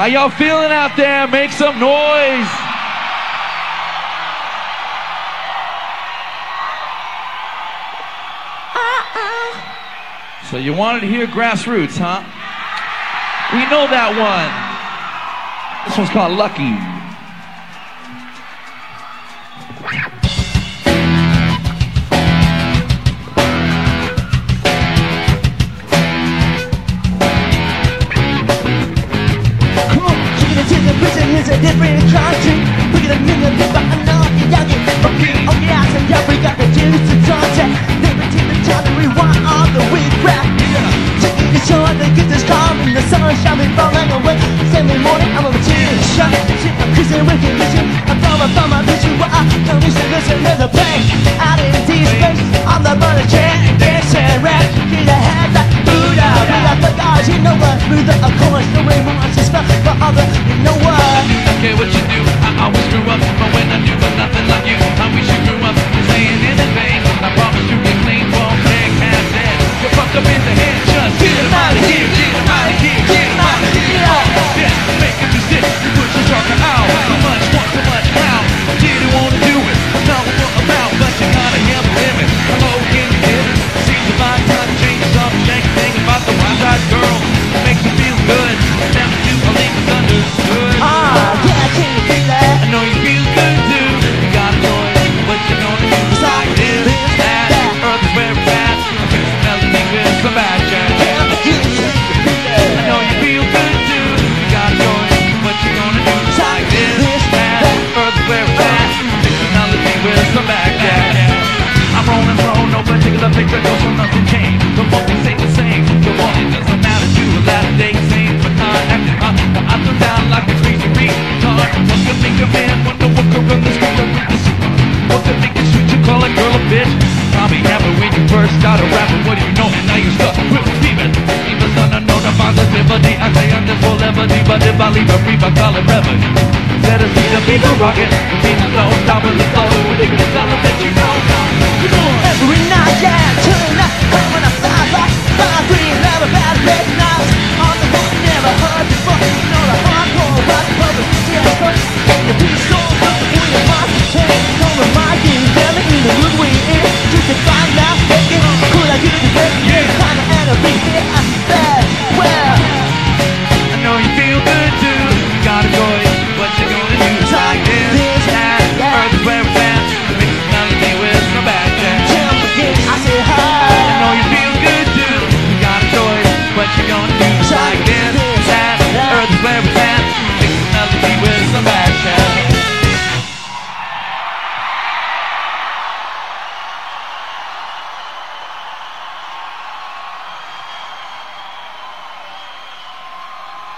How y'all feeling out there? Make some noise. Uh-uh. So you wanted to hear grassroots, huh? We know that one. This one's called Lucky. Chicken, a different country. Look the million people, I know you're young and okay, oh yeah, so yeah, we got the juice to contact. Never take the time to rewind all the rap. Taking the show, the good is coming, the sun shining, falling away. Sunday morning, I'm on the chill shot. Cruising with your vision, I'm care what you do. I always screw up, but when I do, but nothing like you. I wish you grew up. Saying in vain. I promise you get clean, won't take half dead. You're fucked up in the head. Just get him out of here, get him out of here, get him out of here. Push your talker out. Too much, too much. Didn't wanna do it. We're about, but you gotta the limit. Hello, can you it? Change about the girl. No particular picture, goes from nothing came. The more they say the same, the more it doesn't matter to a latter day saint. But not acting up, but I threw down like a crazy retard. What could make a man wonder what could run the street rip the street? What make a shoot you call a girl a bitch? Probably happened when you first started rapping. What do you know? Now you're stuck with Steven. Even son unknown about the liberty. I say under full liberty, but if I leave a free, I call it revenue. Let us see the people rockin', the people know, stopping the